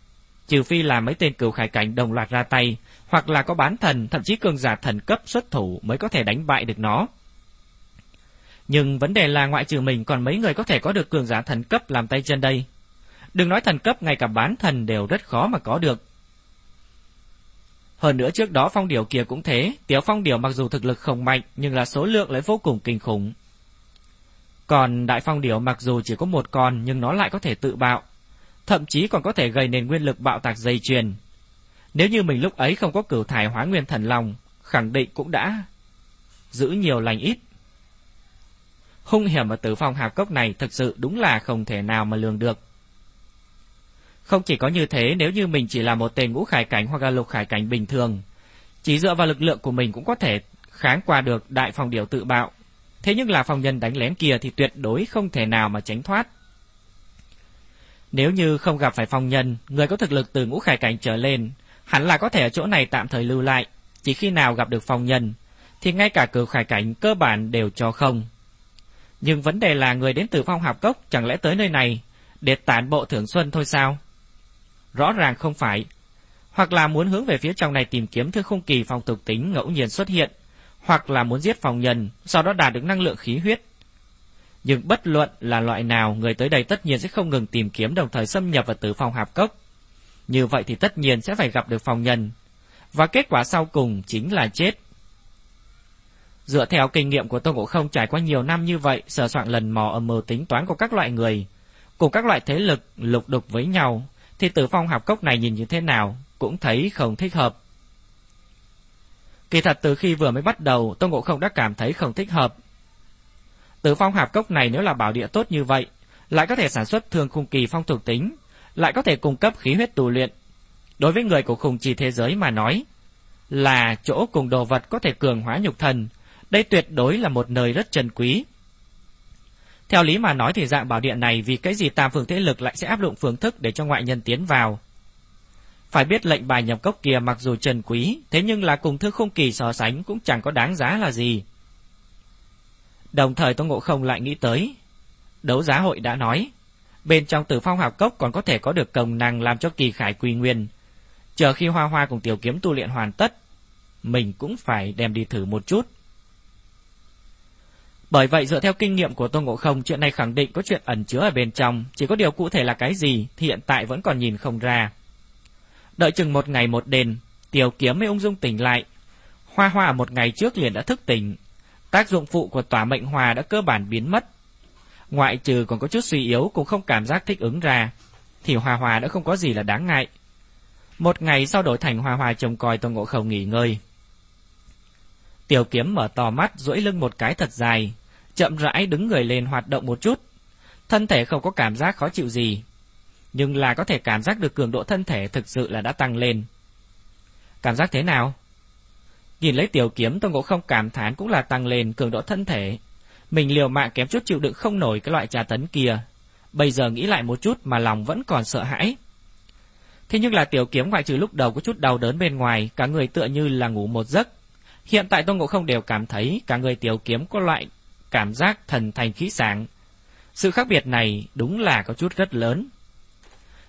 trừ phi là mấy tên cửu khải cảnh đồng loạt ra tay, hoặc là có bán thần, thậm chí cường giả thần cấp xuất thủ mới có thể đánh bại được nó. Nhưng vấn đề là ngoại trừ mình còn mấy người có thể có được cường giả thần cấp làm tay chân đây. Đừng nói thần cấp, ngay cả bán thần đều rất khó mà có được. Hơn nữa trước đó phong điểu kia cũng thế, tiểu phong điểu mặc dù thực lực không mạnh nhưng là số lượng lại vô cùng kinh khủng. Còn đại phong điểu mặc dù chỉ có một con nhưng nó lại có thể tự bạo, thậm chí còn có thể gây nên nguyên lực bạo tạc dây chuyền. Nếu như mình lúc ấy không có cửu thải hóa nguyên thần lòng khẳng định cũng đã giữ nhiều lành ít. Hung hiểm ở tử phong hạp cốc này thực sự đúng là không thể nào mà lường được. Không chỉ có như thế, nếu như mình chỉ là một tên ngũ khải cảnh hoặc là lục khải cảnh bình thường, chỉ dựa vào lực lượng của mình cũng có thể kháng qua được đại phòng điểu tự bạo. Thế nhưng là phòng nhân đánh lén kia thì tuyệt đối không thể nào mà tránh thoát. Nếu như không gặp phải phòng nhân, người có thực lực từ ngũ khải cảnh trở lên, hẳn là có thể ở chỗ này tạm thời lưu lại, chỉ khi nào gặp được phòng nhân, thì ngay cả cửu khải cảnh cơ bản đều cho không. Nhưng vấn đề là người đến từ phong hạp cốc chẳng lẽ tới nơi này để tản bộ thưởng xuân thôi sao? Rõ ràng không phải. Hoặc là muốn hướng về phía trong này tìm kiếm thứ không kỳ phong tục tính ngẫu nhiên xuất hiện, hoặc là muốn giết phòng nhân, sau đó đạt được năng lượng khí huyết. Nhưng bất luận là loại nào, người tới đây tất nhiên sẽ không ngừng tìm kiếm đồng thời xâm nhập vào tử phong hạp cốc. Như vậy thì tất nhiên sẽ phải gặp được phòng nhân. Và kết quả sau cùng chính là chết. Dựa theo kinh nghiệm của Tôn Ngộ Không trải qua nhiều năm như vậy, sờ soạn lần mò âm mưu tính toán của các loại người, cùng các loại thế lực lục đục với nhau, thì tử phong học cốc này nhìn như thế nào, cũng thấy không thích hợp. Kỳ thật từ khi vừa mới bắt đầu, Tô Ngộ Không đã cảm thấy không thích hợp. Tử phong hạp cốc này nếu là bảo địa tốt như vậy, lại có thể sản xuất thường khung kỳ phong thuộc tính, lại có thể cung cấp khí huyết tù luyện. Đối với người của khung trì thế giới mà nói, là chỗ cùng đồ vật có thể cường hóa nhục thần, đây tuyệt đối là một nơi rất trân quý. Theo lý mà nói thì dạng bảo điện này vì cái gì tam phương thế lực lại sẽ áp dụng phương thức để cho ngoại nhân tiến vào. Phải biết lệnh bài nhập cốc kia mặc dù trần quý, thế nhưng là cùng thứ không kỳ so sánh cũng chẳng có đáng giá là gì. Đồng thời Tô Ngộ Không lại nghĩ tới. Đấu giá hội đã nói, bên trong tử phong học cốc còn có thể có được công năng làm cho kỳ khải quy nguyên. Chờ khi hoa hoa cùng tiểu kiếm tu luyện hoàn tất, mình cũng phải đem đi thử một chút. Bởi vậy dựa theo kinh nghiệm của Tôn Ngộ Không, chuyện này khẳng định có chuyện ẩn chứa ở bên trong, chỉ có điều cụ thể là cái gì thì hiện tại vẫn còn nhìn không ra. Đợi chừng một ngày một đêm, Tiểu Kiếm mới ung dung tỉnh lại. Hoa Hoa một ngày trước liền đã thức tỉnh, tác dụng phụ của tỏa mệnh hòa đã cơ bản biến mất. Ngoại trừ còn có chút suy yếu cũng không cảm giác thích ứng ra, thì Hoa Hoa đã không có gì là đáng ngại. Một ngày sau đổi thành Hoa Hoa trông coi Tôn Ngộ Không nghỉ ngơi. Tiểu Kiếm mở to mắt, duỗi lưng một cái thật dài, chậm rãi đứng người lên hoạt động một chút. Thân thể không có cảm giác khó chịu gì, nhưng là có thể cảm giác được cường độ thân thể thực sự là đã tăng lên. Cảm giác thế nào? Nhìn lấy tiểu kiếm Tôn Ngộ không cảm thán cũng là tăng lên cường độ thân thể. Mình liều mạng kém chút chịu đựng không nổi cái loại trà tấn kia. Bây giờ nghĩ lại một chút mà lòng vẫn còn sợ hãi. Thế nhưng là tiểu kiếm ngoại trừ lúc đầu có chút đau đớn bên ngoài, cả người tựa như là ngủ một giấc. Hiện tại Tôn Ngộ không đều cảm thấy cả người tiểu kiếm có loại cảm giác thần thành khí sáng. Sự khác biệt này đúng là có chút rất lớn.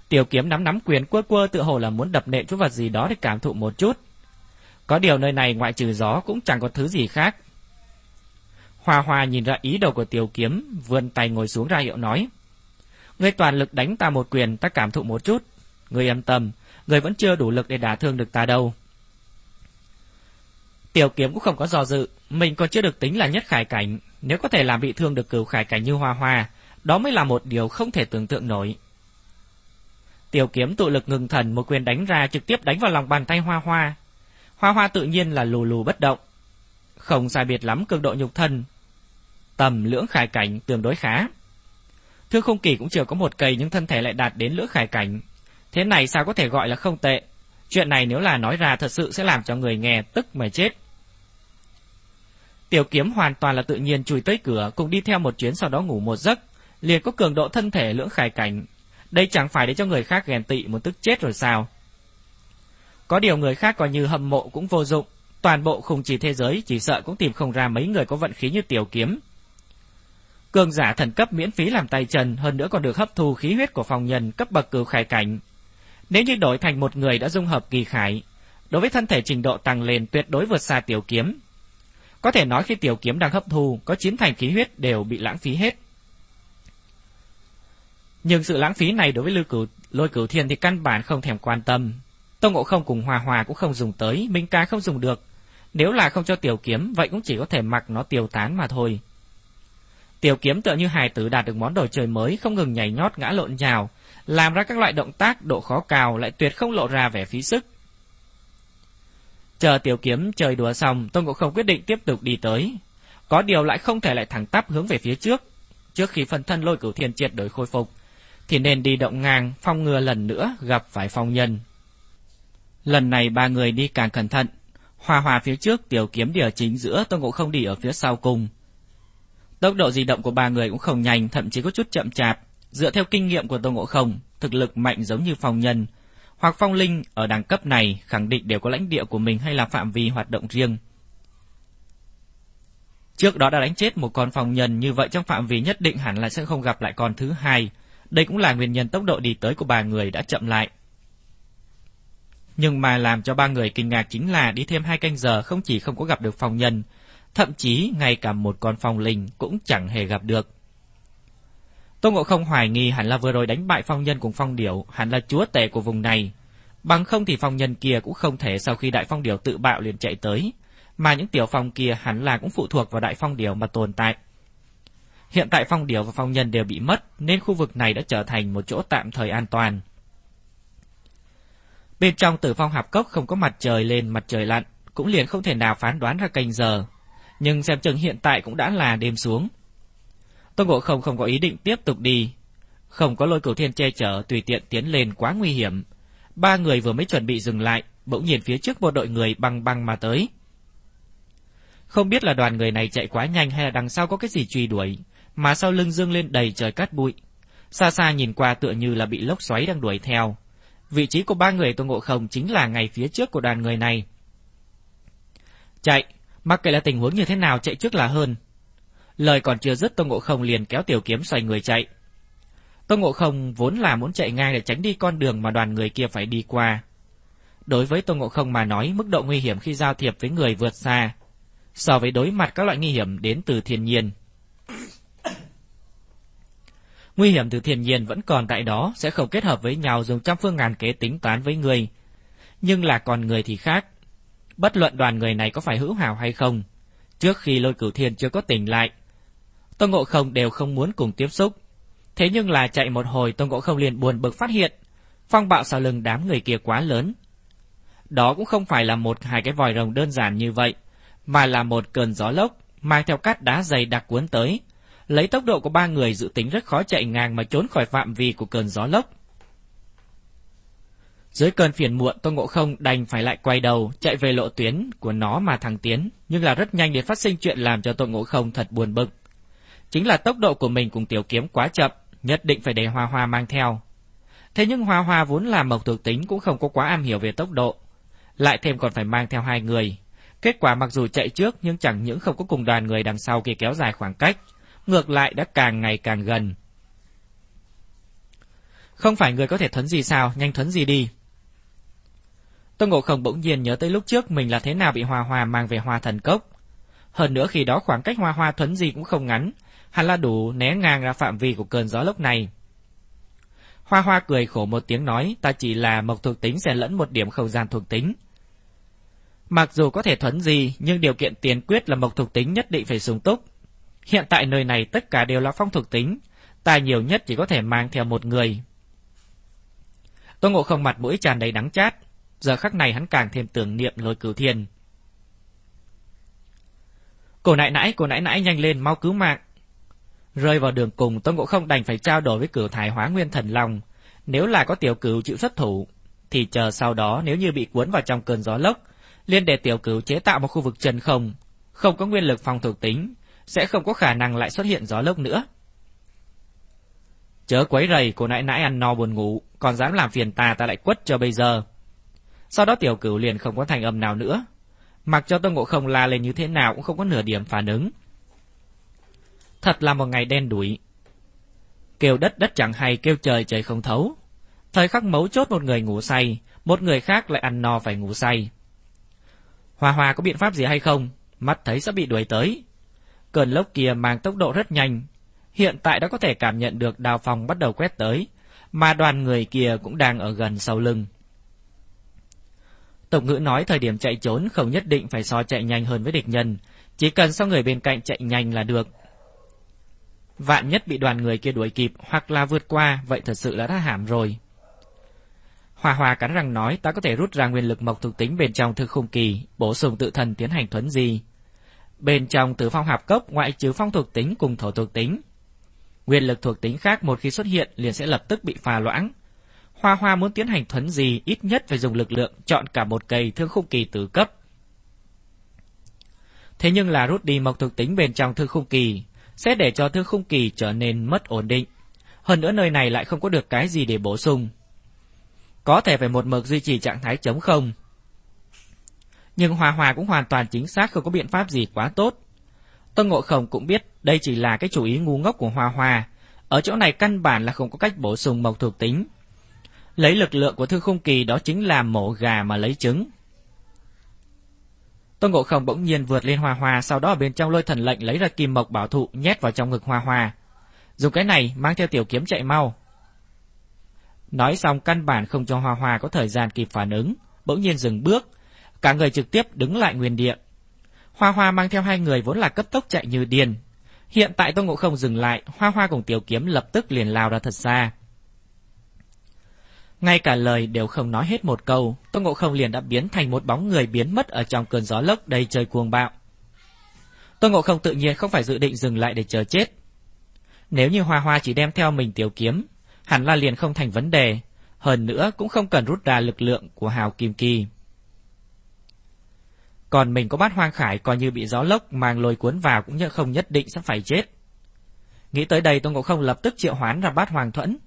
Tiểu kiếm nắm nắm quyền quơ quơ tự hồ là muốn đập nện chút vật gì đó để cảm thụ một chút. Có điều nơi này ngoại trừ gió cũng chẳng có thứ gì khác. hòa hòa nhìn ra ý đồ của tiểu kiếm, vươn tay ngồi xuống ra hiệu nói. Ngươi toàn lực đánh ta một quyền, ta cảm thụ một chút. Ngươi yên tâm, ngươi vẫn chưa đủ lực để đả thương được ta đâu. Tiểu kiếm cũng không có do dự, mình còn chưa được tính là nhất khải cảnh, nếu có thể làm bị thương được cửu khải cảnh như hoa hoa, đó mới là một điều không thể tưởng tượng nổi. Tiểu kiếm tụ lực ngừng thần một quyền đánh ra trực tiếp đánh vào lòng bàn tay hoa hoa. Hoa hoa tự nhiên là lù lù bất động. Không sai biệt lắm cường độ nhục thân. Tầm lưỡng khải cảnh tương đối khá. Thương không kỳ cũng chưa có một cây nhưng thân thể lại đạt đến lưỡng khải cảnh. Thế này sao có thể gọi là không tệ. Chuyện này nếu là nói ra thật sự sẽ làm cho người nghe tức mà chết. Tiểu kiếm hoàn toàn là tự nhiên chui tới cửa, cùng đi theo một chuyến sau đó ngủ một giấc, liền có cường độ thân thể lưỡng khải cảnh. Đây chẳng phải để cho người khác ghen tị muốn tức chết rồi sao? Có điều người khác coi như hâm mộ cũng vô dụng, toàn bộ khung chỉ thế giới chỉ sợ cũng tìm không ra mấy người có vận khí như tiểu kiếm. Cường giả thần cấp miễn phí làm tay chân, hơn nữa còn được hấp thu khí huyết của phòng nhân cấp bậc cửu khải cảnh. Nếu như đổi thành một người đã dung hợp kỳ khải, đối với thân thể trình độ tăng lên tuyệt đối vượt xa tiểu kiếm, có thể nói khi tiểu kiếm đang hấp thu, có chín thành khí huyết đều bị lãng phí hết. Nhưng sự lãng phí này đối với lưu cửu, lôi cửu thiên thì căn bản không thèm quan tâm. tông Ngộ Không cùng Hòa Hòa cũng không dùng tới, Minh Ca không dùng được. Nếu là không cho tiểu kiếm, vậy cũng chỉ có thể mặc nó tiêu tán mà thôi. Tiểu kiếm tựa như hài tử đạt được món đồ chơi mới, không ngừng nhảy nhót ngã lộn nhào, làm ra các loại động tác độ khó cao lại tuyệt không lộ ra vẻ phí sức. Chờ tiểu kiếm chơi đùa xong, Tôn Ngộ Không quyết định tiếp tục đi tới. Có điều lại không thể lại thẳng tắp hướng về phía trước. Trước khi phần thân lôi cửu thiên triệt đổi khôi phục, thì nên đi động ngang, phong ngừa lần nữa gặp phải phong nhân. Lần này ba người đi càng cẩn thận, hòa hòa phía trước, tiểu kiếm đi ở chính giữa, Tôn Ngộ Không đi ở phía sau cùng. Tốc độ di động của ba người cũng không nhanh, thậm chí có chút chậm chạp. Dựa theo kinh nghiệm của Tôn Ngộ Không, thực lực mạnh giống như phong nhân, hoặc phong linh ở đẳng cấp này khẳng định đều có lãnh địa của mình hay là phạm vi hoạt động riêng. Trước đó đã đánh chết một con phong nhân như vậy trong phạm vi nhất định hẳn là sẽ không gặp lại con thứ hai. Đây cũng là nguyên nhân tốc độ đi tới của ba người đã chậm lại. Nhưng mà làm cho ba người kinh ngạc chính là đi thêm hai canh giờ không chỉ không có gặp được phong nhân, thậm chí ngay cả một con phong linh cũng chẳng hề gặp được. Tô Ngộ không hoài nghi hẳn là vừa rồi đánh bại phong nhân cùng phong điểu, hẳn là chúa tể của vùng này. Bằng không thì phong nhân kia cũng không thể sau khi đại phong điểu tự bạo liền chạy tới, mà những tiểu phong kia hẳn là cũng phụ thuộc vào đại phong điểu mà tồn tại. Hiện tại phong điểu và phong nhân đều bị mất, nên khu vực này đã trở thành một chỗ tạm thời an toàn. Bên trong tử phong hạp cốc không có mặt trời lên mặt trời lặn, cũng liền không thể nào phán đoán ra canh giờ. Nhưng xem chừng hiện tại cũng đã là đêm xuống. Tôn Ngộ Không không có ý định tiếp tục đi. Không có lôi cửu thiên che chở tùy tiện tiến lên quá nguy hiểm. Ba người vừa mới chuẩn bị dừng lại, bỗng nhìn phía trước một đội người băng băng mà tới. Không biết là đoàn người này chạy quá nhanh hay là đằng sau có cái gì truy đuổi, mà sau lưng dương lên đầy trời cát bụi. Xa xa nhìn qua tựa như là bị lốc xoáy đang đuổi theo. Vị trí của ba người Tôn Ngộ Không chính là ngay phía trước của đoàn người này. Chạy, mặc kệ là tình huống như thế nào chạy trước là hơn. Lời còn chưa dứt Tôn Ngộ Không liền kéo tiểu kiếm xoay người chạy. Tôn Ngộ Không vốn là muốn chạy ngang để tránh đi con đường mà đoàn người kia phải đi qua. Đối với Tôn Ngộ Không mà nói, mức độ nguy hiểm khi giao thiệp với người vượt xa, so với đối mặt các loại nguy hiểm đến từ thiên nhiên. Nguy hiểm từ thiên nhiên vẫn còn tại đó, sẽ không kết hợp với nhau dùng trăm phương ngàn kế tính toán với người. Nhưng là còn người thì khác. Bất luận đoàn người này có phải hữu hảo hay không, trước khi lôi cửu thiên chưa có tỉnh lại, Tôn Ngộ Không đều không muốn cùng tiếp xúc. Thế nhưng là chạy một hồi Tôn Ngộ Không liền buồn bực phát hiện, phong bạo sau lưng đám người kia quá lớn. Đó cũng không phải là một hai cái vòi rồng đơn giản như vậy, mà là một cơn gió lốc mang theo cát đá dày đặc cuốn tới. Lấy tốc độ của ba người dự tính rất khó chạy ngang mà trốn khỏi phạm vi của cơn gió lốc. Dưới cơn phiền muộn, Tôn Ngộ Không đành phải lại quay đầu, chạy về lộ tuyến của nó mà thằng Tiến, nhưng là rất nhanh để phát sinh chuyện làm cho Tôn Ngộ Không thật buồn bực. Chính là tốc độ của mình cùng tiểu kiếm quá chậm, nhất định phải để Hoa Hoa mang theo. Thế nhưng Hoa Hoa vốn là mộc thuộc tính cũng không có quá am hiểu về tốc độ, lại thêm còn phải mang theo hai người. Kết quả mặc dù chạy trước nhưng chẳng những không có cùng đoàn người đằng sau kia kéo dài khoảng cách, ngược lại đã càng ngày càng gần. Không phải người có thể thuấn gì sao, nhanh thuấn gì đi. Tô Ngộ Không bỗng nhiên nhớ tới lúc trước mình là thế nào bị Hoa Hoa mang về Hoa Thần Cốc. Hơn nữa khi đó khoảng cách Hoa Hoa thuấn gì cũng không ngắn, hẳn là đủ né ngang ra phạm vi của cơn gió lốc này. Hoa Hoa cười khổ một tiếng nói, ta chỉ là mộc thuộc tính xen lẫn một điểm không gian thuộc tính. Mặc dù có thể thuấn gì, nhưng điều kiện tiền quyết là mộc thuộc tính nhất định phải sung túc. Hiện tại nơi này tất cả đều là phong thuộc tính, ta nhiều nhất chỉ có thể mang theo một người. Tô Ngộ không mặt mũi tràn đầy đắng chát, giờ khắc này hắn càng thêm tưởng niệm lôi cửu thiên. Cổ nãi nãi, cổ nãi nãi nhanh lên, mau cứu mạng. Rơi vào đường cùng, Tôn Ngộ Không đành phải trao đổi với cửu thải hóa nguyên thần long. Nếu là có tiểu cửu chịu xuất thủ, thì chờ sau đó nếu như bị cuốn vào trong cơn gió lốc, liên để tiểu cửu chế tạo một khu vực chân không, không có nguyên lực phòng thuộc tính, sẽ không có khả năng lại xuất hiện gió lốc nữa. Chớ quấy rầy, cô nãi nãi ăn no buồn ngủ, còn dám làm phiền ta ta lại quất cho bây giờ. Sau đó tiểu cửu liền không có thành âm nào nữa. Mặc cho Tôn Ngộ Không la lên như thế nào cũng không có nửa điểm phản ứng. Thật là một ngày đen đủi. Kêu đất đất chẳng hay, kêu trời trời không thấu. Thời khắc mấu chốt một người ngủ say, một người khác lại ăn no phải ngủ say. Hòa Hòa có biện pháp gì hay không? Mắt thấy sắp bị đuổi tới. Cơn lốc kia mang tốc độ rất nhanh. Hiện tại đã có thể cảm nhận được đào phòng bắt đầu quét tới, mà đoàn người kia cũng đang ở gần sau lưng. tổng ngữ nói thời điểm chạy trốn không nhất định phải so chạy nhanh hơn với địch nhân, chỉ cần sau người bên cạnh chạy nhanh là được. Vạn nhất bị đoàn người kia đuổi kịp hoặc là vượt qua, vậy thật sự là đã hãm rồi. Hòa Hòa cắn răng nói ta có thể rút ra nguyên lực mộc thuộc tính bên trong thư khung kỳ, bổ sung tự thân tiến hành thuấn di. Bên trong tử phong hạp cốc ngoại trừ phong thuộc tính cùng thổ thuộc tính. Nguyên lực thuộc tính khác một khi xuất hiện liền sẽ lập tức bị pha loãng. Hoa Hoa muốn tiến hành thuấn gì ít nhất phải dùng lực lượng chọn cả một cây thương khung kỳ tử cấp. Thế nhưng là rút đi mộc thuộc tính bên trong thương khung kỳ, sẽ để cho thương khung kỳ trở nên mất ổn định. Hơn nữa nơi này lại không có được cái gì để bổ sung. Có thể phải một mực duy trì trạng thái chống không. Nhưng Hòa Hòa cũng hoàn toàn chính xác không có biện pháp gì quá tốt. Tân Ngộ Không cũng biết đây chỉ là cái chủ ý ngu ngốc của Hòa Hòa. Ở chỗ này căn bản là không có cách bổ sung mộc thuộc tính. Lấy lực lượng của Thư Khung Kỳ đó chính là mổ gà mà lấy trứng. Tôn Ngộ Không bỗng nhiên vượt lên Hoa Hoa, sau đó ở bên trong lôi thần lệnh lấy ra kim mộc bảo thụ nhét vào trong ngực Hoa Hoa. Dùng cái này mang theo tiểu kiếm chạy mau. Nói xong căn bản không cho Hoa Hoa có thời gian kịp phản ứng, bỗng nhiên dừng bước, cả người trực tiếp đứng lại nguyên địa. Hoa Hoa mang theo hai người vốn là cấp tốc chạy như điên. Hiện tại Tôn Ngộ Không dừng lại, Hoa Hoa cùng tiểu kiếm lập tức liền lao ra thật xa. Ngay cả lời đều không nói hết một câu, Tôn Ngộ Không liền đã biến thành một bóng người biến mất ở trong cơn gió lốc đầy trời cuồng bạo. Tôn Ngộ Không tự nhiên không phải dự định dừng lại để chờ chết. Nếu như Hoa Hoa chỉ đem theo mình tiểu kiếm, hẳn là liền không thành vấn đề, hơn nữa cũng không cần rút ra lực lượng của Hào Kim Kỳ. Còn mình có bát hoang khải coi như bị gió lốc mang lôi cuốn vào cũng như không nhất định sẽ phải chết. Nghĩ tới đây Tôn Ngộ Không lập tức triệu hoán ra bát hoàng thuẫn,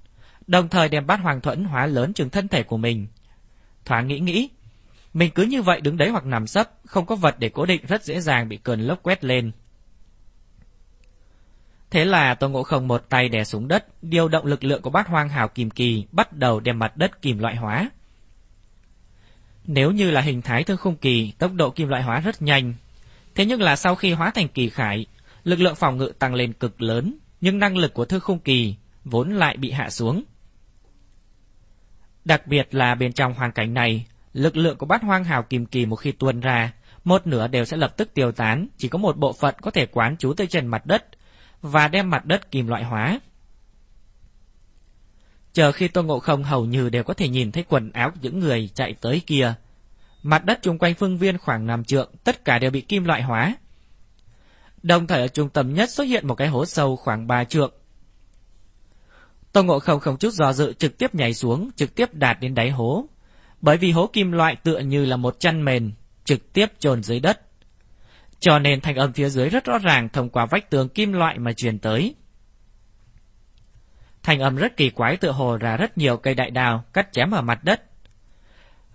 đồng thời đem bát hoàng thuẫn hóa lớn chừng thân thể của mình. Thoáng nghĩ nghĩ, mình cứ như vậy đứng đấy hoặc nằm sấp, không có vật để cố định rất dễ dàng bị cơn lốc quét lên. Thế là Tô Ngộ Không một tay đè xuống đất, điều động lực lượng của bát hoang hào kìm kỳ, bắt đầu đem mặt đất kim loại hóa. Nếu như là hình thái thương khung kỳ, tốc độ kim loại hóa rất nhanh. Thế nhưng là sau khi hóa thành kỳ khải, lực lượng phòng ngự tăng lên cực lớn, nhưng năng lực của thương khung kỳ vốn lại bị hạ xuống. Đặc biệt là bên trong hoàn cảnh này, lực lượng của bát hoang hào kim kỳ một khi tuôn ra, một nửa đều sẽ lập tức tiêu tán, chỉ có một bộ phận có thể quán trú tới trên mặt đất và đem mặt đất kim loại hóa. Chờ khi Tôn Ngộ Không hầu như đều có thể nhìn thấy quần áo của những người chạy tới kia. Mặt đất chung quanh phương viên khoảng 5 trượng, tất cả đều bị kim loại hóa. Đồng thời ở trung tâm nhất xuất hiện một cái hố sâu khoảng 3 trượng. Tô Ngộ Không không chút do dự trực tiếp nhảy xuống, trực tiếp đạt đến đáy hố. Bởi vì hố kim loại tựa như là một chăn mền, trực tiếp chôn dưới đất. Cho nên thanh âm phía dưới rất rõ ràng thông qua vách tường kim loại mà truyền tới. Thanh âm rất kỳ quái tựa hồ ra rất nhiều cây đại đào cắt chém ở mặt đất.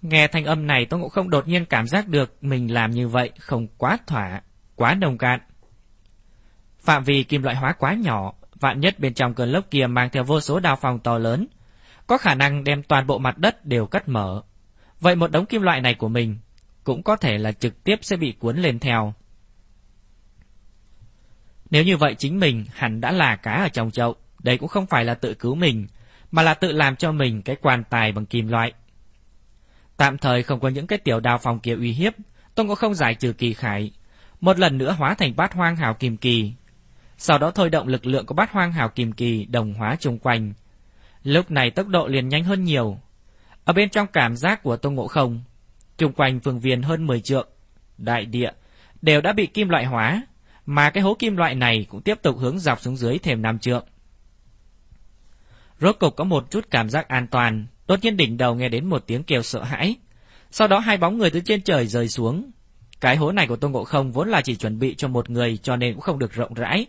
Nghe thanh âm này tôi Ngộ Không đột nhiên cảm giác được mình làm như vậy không quá thỏa, quá nồng cạn. Phạm vi kim loại hóa quá nhỏ, vạn nhất bên trong cơn lốc kia mang theo vô số đao phòng to lớn, có khả năng đem toàn bộ mặt đất đều cắt mở. Vậy một đống kim loại này của mình cũng có thể là trực tiếp sẽ bị cuốn lên theo. Nếu như vậy chính mình hẳn đã là cá ở trong chậu, đây cũng không phải là tự cứu mình, mà là tự làm cho mình cái quan tài bằng kim loại. Tạm thời không có những cái tiểu đao phòng kia uy hiếp, tôi cũng không giải trừ kỳ khải, một lần nữa hóa thành bát hoang hào kim kỳ. Sau đó thôi động lực lượng của bát hoang hào kìm kỳ đồng hóa chung quanh. Lúc này tốc độ liền nhanh hơn nhiều. Ở bên trong cảm giác của Tôn Ngộ Không, chung quanh phương viên hơn 10 trượng, đại địa, đều đã bị kim loại hóa, mà cái hố kim loại này cũng tiếp tục hướng dọc xuống dưới thêm năm trượng. Rốt cục có một chút cảm giác an toàn, đột nhiên đỉnh đầu nghe đến một tiếng kêu sợ hãi. Sau đó hai bóng người từ trên trời rơi xuống. Cái hố này của Tôn Ngộ Không vốn là chỉ chuẩn bị cho một người cho nên cũng không được rộng rãi.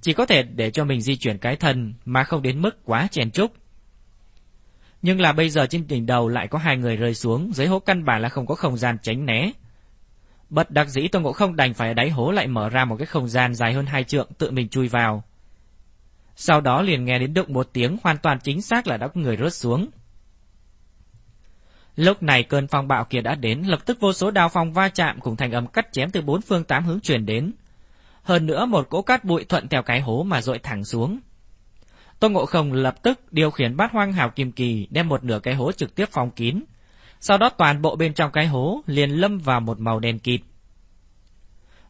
Chỉ có thể để cho mình di chuyển cái thân mà không đến mức quá chèn trúc. Nhưng là bây giờ trên đỉnh đầu lại có hai người rơi xuống, dưới hố căn bản là không có không gian tránh né. bật đặc dĩ Tôn Ngộ Không đành phải ở đáy hố lại mở ra một cái không gian dài hơn hai trượng tự mình chui vào. Sau đó liền nghe đến động một tiếng hoàn toàn chính xác là đã có người rớt xuống. Lúc này cơn phong bạo kia đã đến, lập tức vô số đao phong va chạm cùng thành âm cắt chém từ bốn phương tám hướng truyền đến. Hơn nữa một cỗ cát bụi thuận theo cái hố mà dội thẳng xuống. Tôn Ngộ Không lập tức điều khiển bát hoang hào kim kỳ đem một nửa cái hố trực tiếp phong kín. Sau đó toàn bộ bên trong cái hố liền lâm vào một màu đen kịt.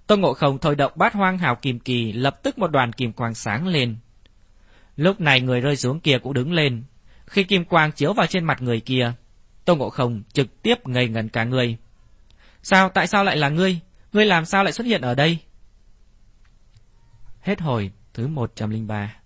Tôn Ngộ Không thôi động bát hoang hào kim kỳ, lập tức một đoàn kim quang sáng lên. Lúc này người rơi xuống kia cũng đứng lên. Khi kim quang chiếu vào trên mặt người kia, Tôn Ngộ Không trực tiếp ngây ngẩn cả người. Sao, tại sao lại là ngươi? Ngươi làm sao lại xuất hiện ở đây? Hết hồi thứ 103